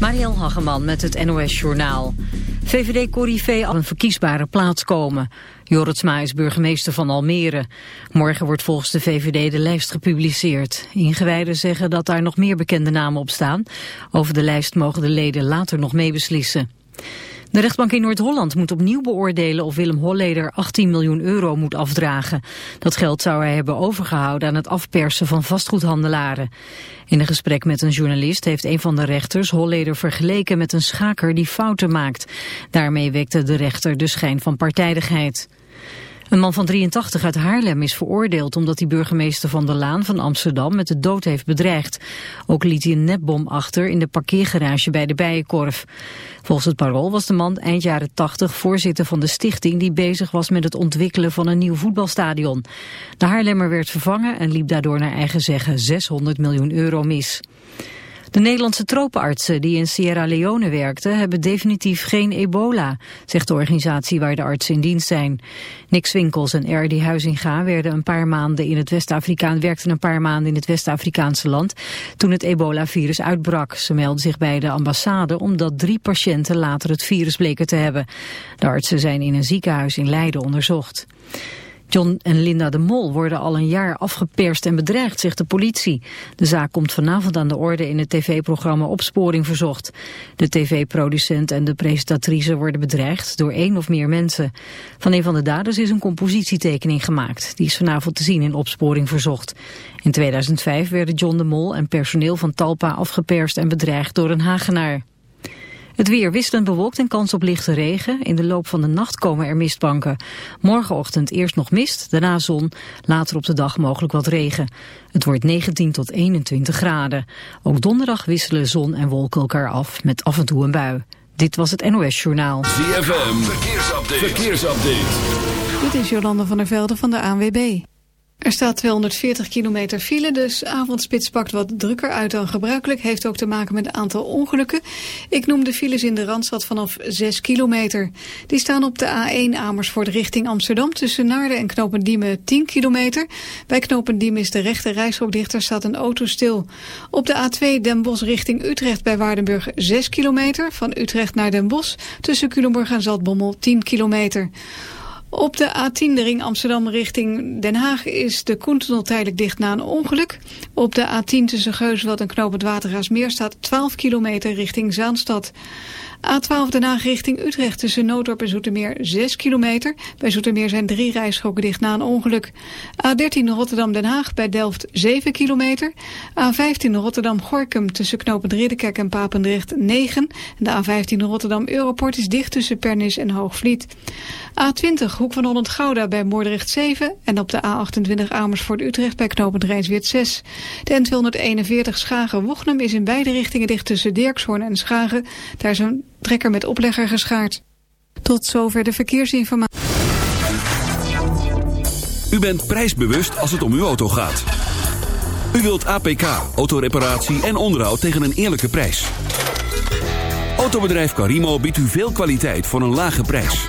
Mariel Hageman met het NOS Journaal. VVD Corrivé al een verkiesbare plaats komen. Jorritsma is burgemeester van Almere. Morgen wordt volgens de VVD de lijst gepubliceerd. Ingewijden zeggen dat daar nog meer bekende namen op staan. Over de lijst mogen de leden later nog meebeslissen. De rechtbank in Noord-Holland moet opnieuw beoordelen of Willem Holleder 18 miljoen euro moet afdragen. Dat geld zou hij hebben overgehouden aan het afpersen van vastgoedhandelaren. In een gesprek met een journalist heeft een van de rechters Holleder vergeleken met een schaker die fouten maakt. Daarmee wekte de rechter de schijn van partijdigheid. Een man van 83 uit Haarlem is veroordeeld omdat hij burgemeester van der Laan van Amsterdam met de dood heeft bedreigd. Ook liet hij een nepbom achter in de parkeergarage bij de Bijenkorf. Volgens het parool was de man eind jaren 80 voorzitter van de stichting die bezig was met het ontwikkelen van een nieuw voetbalstadion. De Haarlemmer werd vervangen en liep daardoor naar eigen zeggen 600 miljoen euro mis. De Nederlandse tropenartsen die in Sierra Leone werkten hebben definitief geen ebola, zegt de organisatie waar de artsen in dienst zijn. Nick Swinkels en Erdi Huizinga werden een paar maanden in het West-Afrikaan, werkten een paar maanden in het West-Afrikaanse land toen het ebola-virus uitbrak. Ze meldden zich bij de ambassade omdat drie patiënten later het virus bleken te hebben. De artsen zijn in een ziekenhuis in Leiden onderzocht. John en Linda de Mol worden al een jaar afgeperst en bedreigd, zegt de politie. De zaak komt vanavond aan de orde in het tv-programma Opsporing Verzocht. De tv-producent en de presentatrice worden bedreigd door één of meer mensen. Van een van de daders is een compositietekening gemaakt. Die is vanavond te zien in Opsporing Verzocht. In 2005 werden John de Mol en personeel van Talpa afgeperst en bedreigd door een Hagenaar. Het weer wisselend bewolkt en kans op lichte regen. In de loop van de nacht komen er mistbanken. Morgenochtend eerst nog mist, daarna zon. Later op de dag mogelijk wat regen. Het wordt 19 tot 21 graden. Ook donderdag wisselen zon en wolken elkaar af met af en toe een bui. Dit was het NOS Journaal. ZFM, verkeersupdate. verkeersupdate. Dit is Jolanda van der Velde van de ANWB. Er staat 240 kilometer file, dus avondspits pakt wat drukker uit dan gebruikelijk. Heeft ook te maken met een aantal ongelukken. Ik noem de files in de Randstad vanaf 6 kilometer. Die staan op de A1 Amersfoort richting Amsterdam tussen Naarden en Knopendiemen 10 kilometer. Bij Knopendiemen is de rechte reishok dichter, staat een auto stil. Op de A2 Den Bosch richting Utrecht bij Waardenburg 6 kilometer. Van Utrecht naar Den Bosch tussen Culemborg en Zaltbommel 10 kilometer. Op de A10, de ring Amsterdam richting Den Haag, is de Koentunnel tijdelijk dicht na een ongeluk. Op de A10 tussen Geusveld en Knoop het Watergaasmeer staat 12 kilometer richting Zaanstad. A12 Den Haag richting Utrecht tussen Noodorp en Zoetermeer 6 kilometer. Bij Zoetermeer zijn drie rijstroken dicht na een ongeluk. A13 Rotterdam Den Haag bij Delft 7 kilometer. A15 Rotterdam-Gorkum tussen Knopend Ridderkerk en Papendrecht 9. En de A15 Rotterdam Europort is dicht tussen Pernis en Hoogvliet. A20 Hoek van Holland-Gouda bij Moordrecht 7. En op de A28 Amersfoort-Utrecht bij Knopend Rijnsweert 6. De N241 Schagen-Wochnum is in beide richtingen dicht tussen Dirkshoorn en Schagen. Daar is een trekker met oplegger geschaard. Tot zover de verkeersinformatie. U bent prijsbewust als het om uw auto gaat. U wilt APK, autoreparatie en onderhoud tegen een eerlijke prijs. Autobedrijf Carimo biedt u veel kwaliteit voor een lage prijs.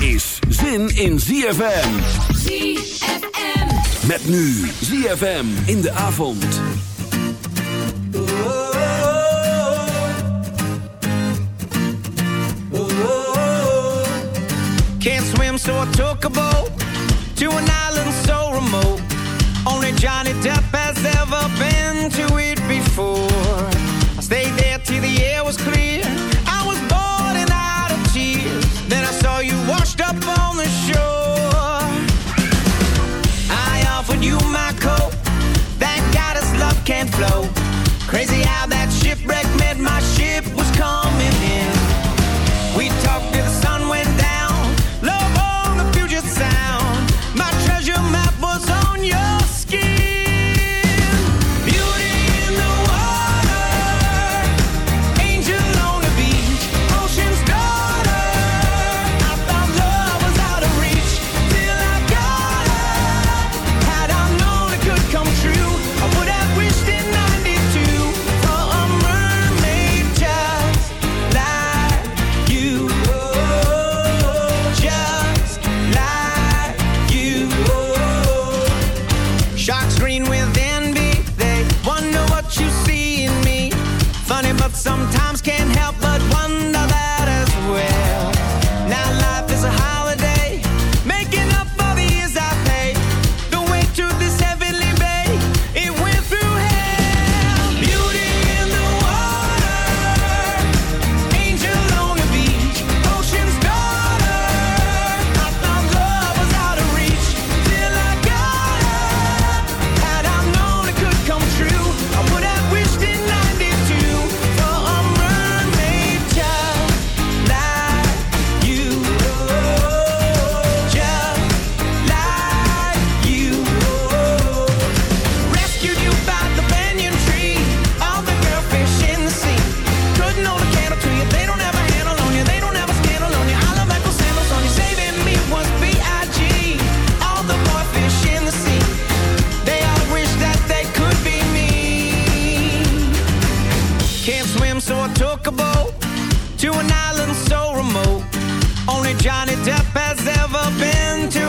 is zin in ZFM. ZFM. Met nu ZFM in de avond. Can't swim so I took a boat To an island so remote Only Johnny Depp has ever been flow. to an island so remote. Only Johnny Depp has ever been to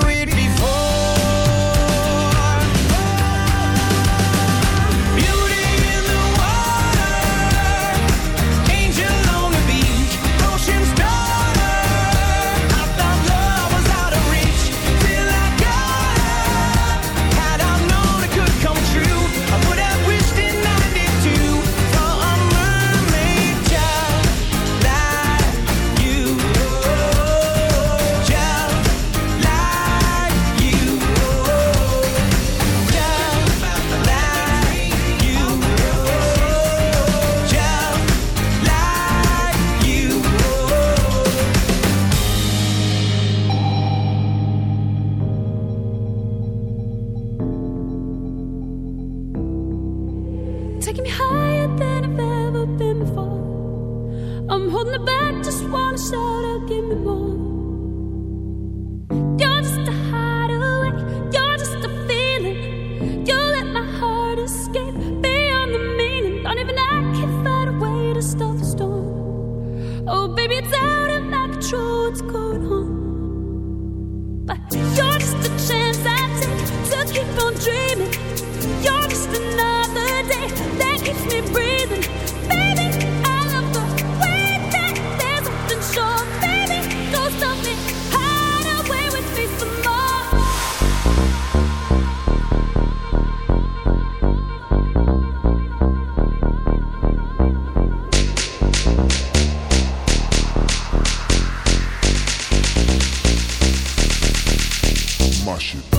passion.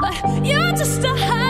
But you're just a high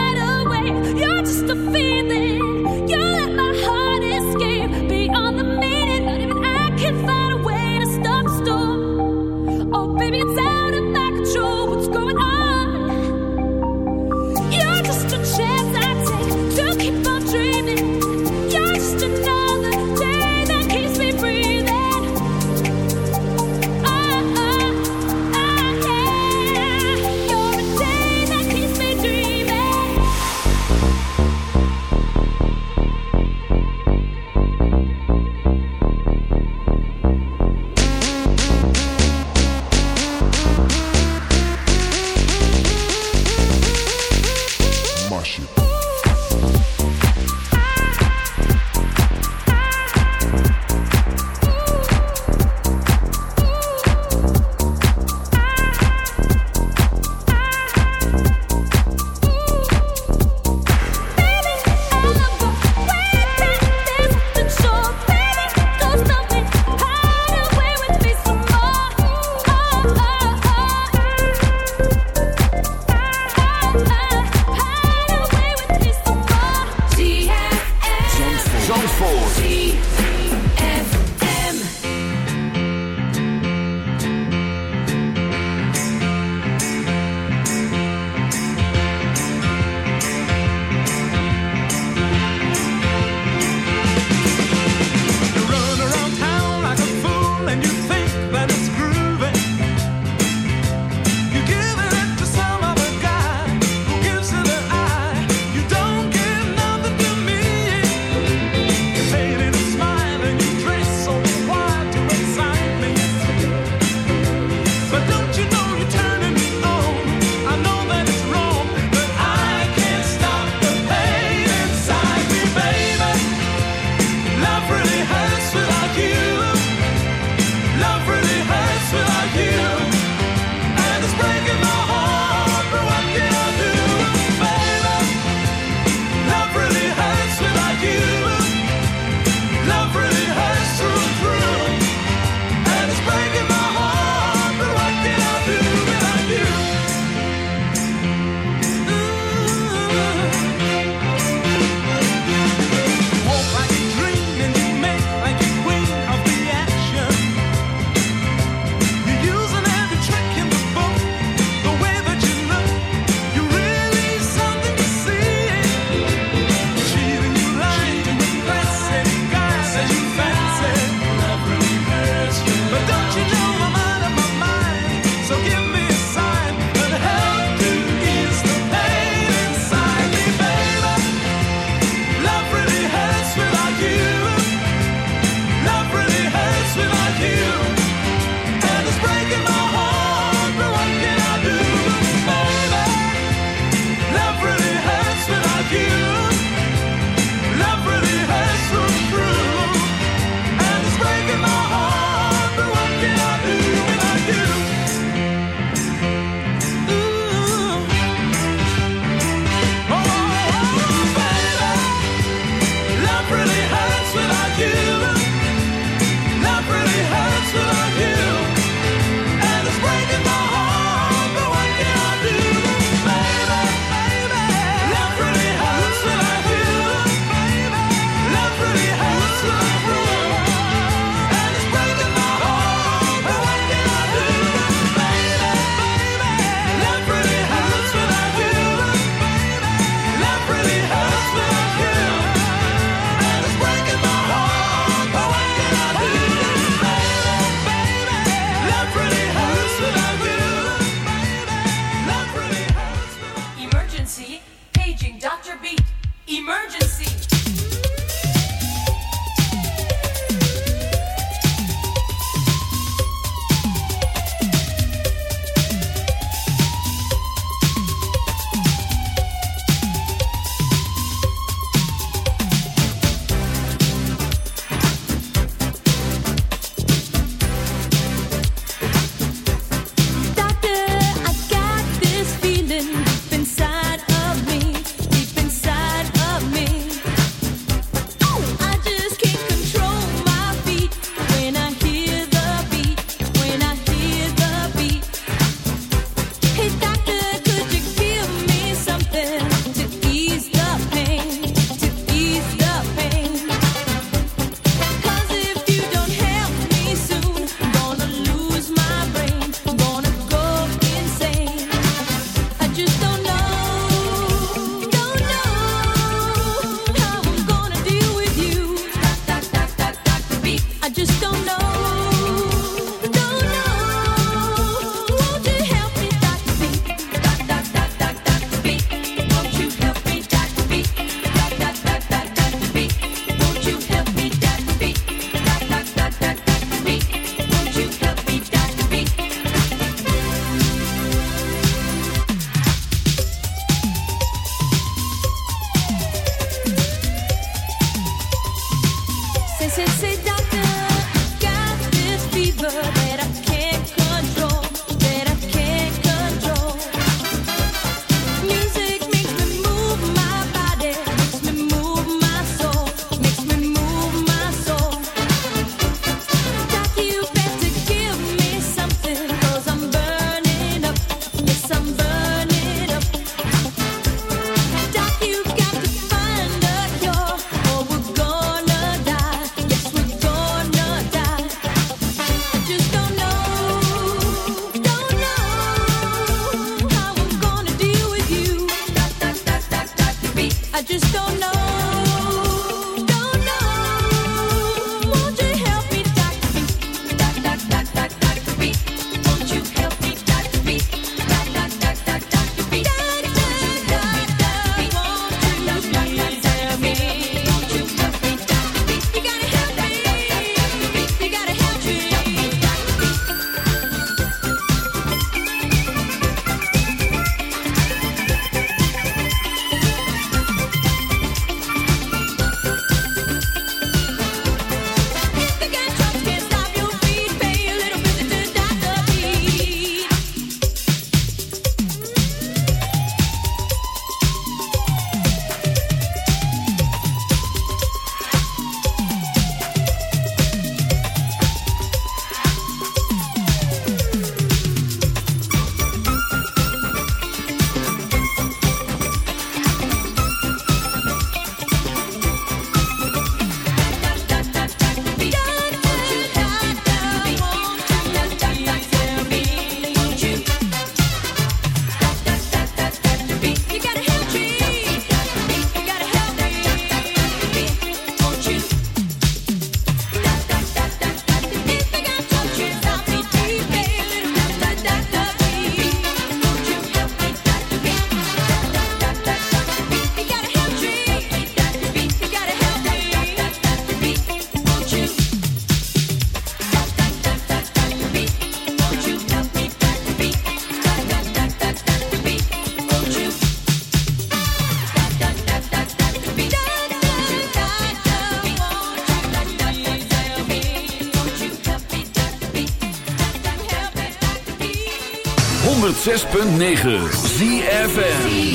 106.9 ZFN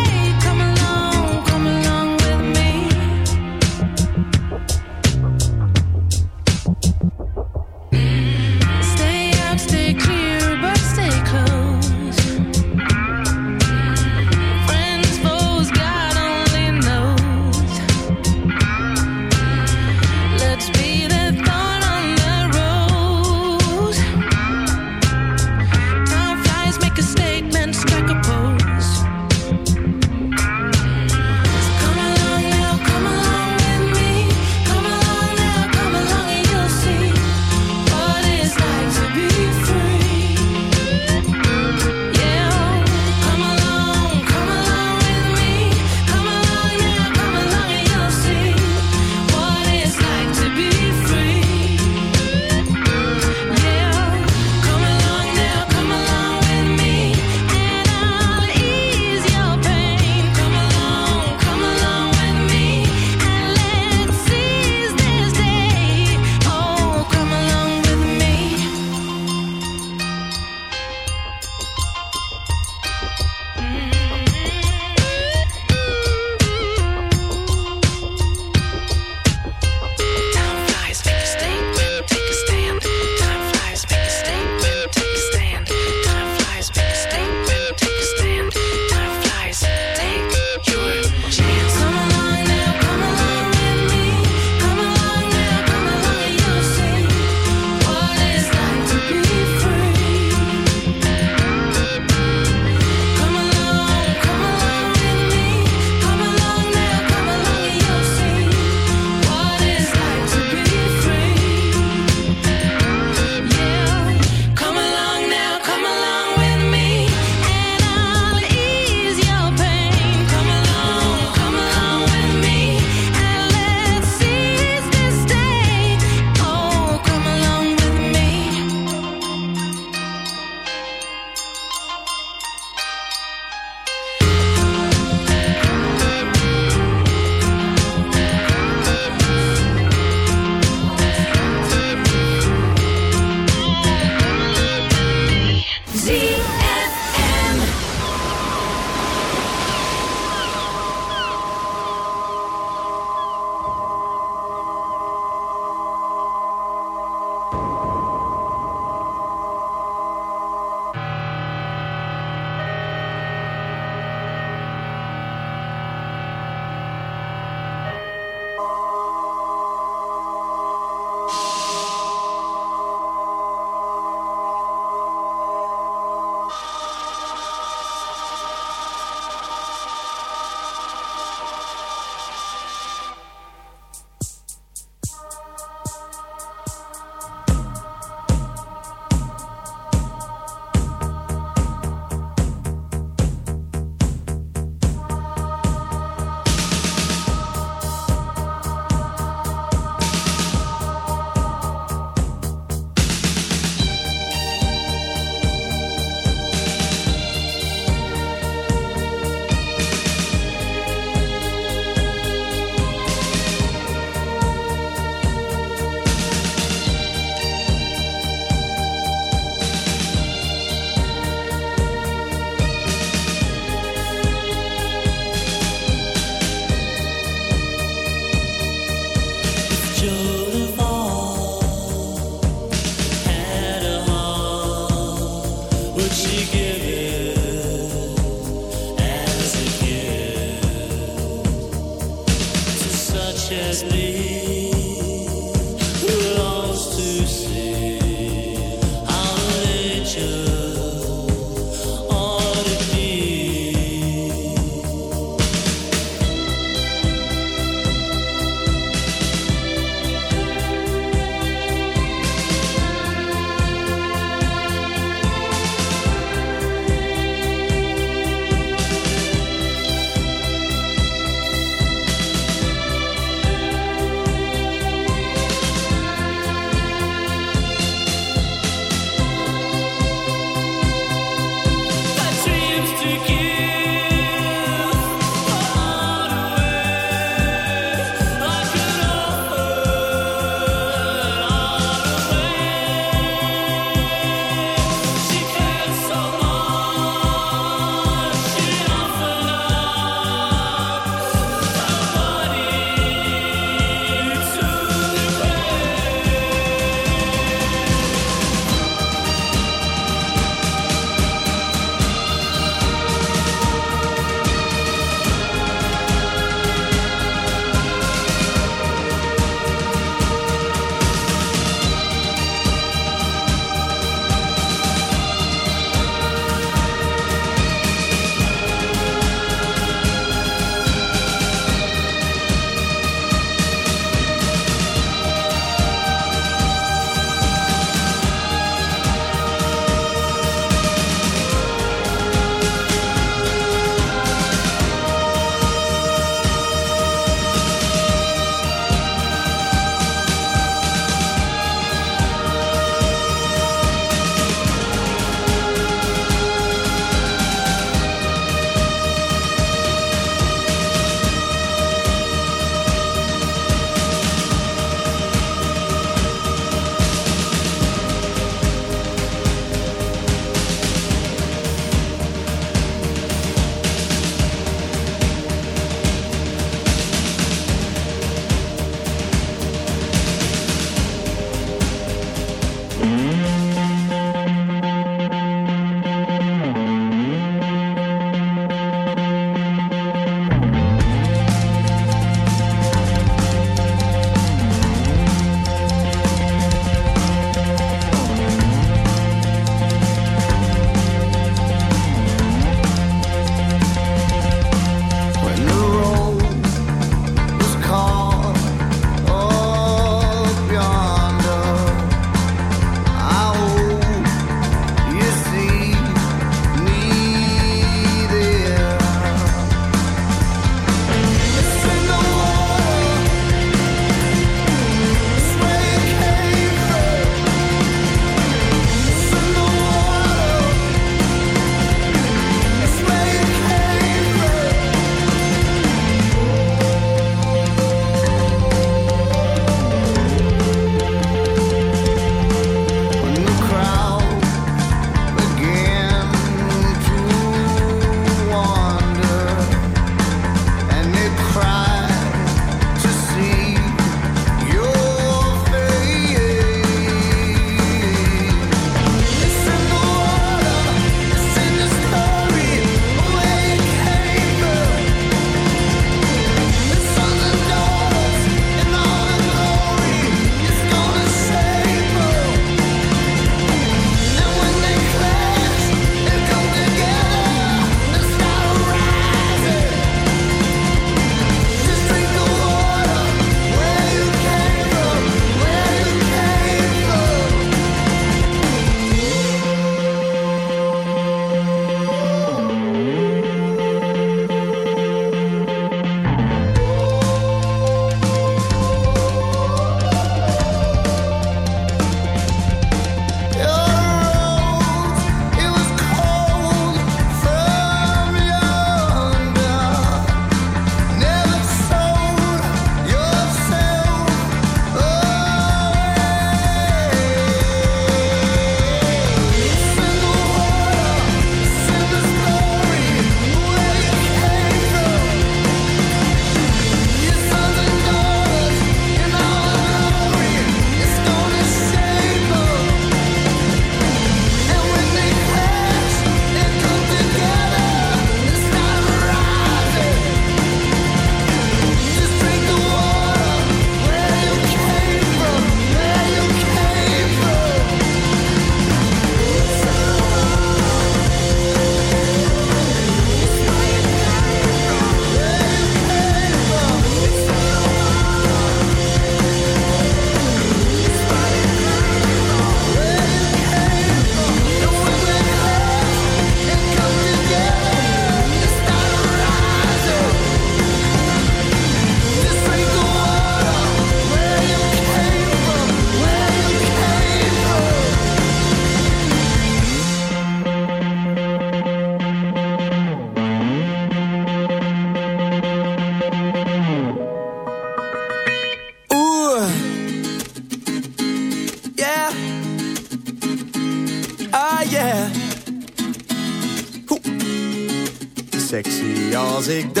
Sexy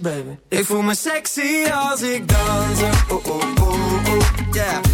baby? Ik voel me sexy als ik dans. Oh, oh, oh, oh, yeah.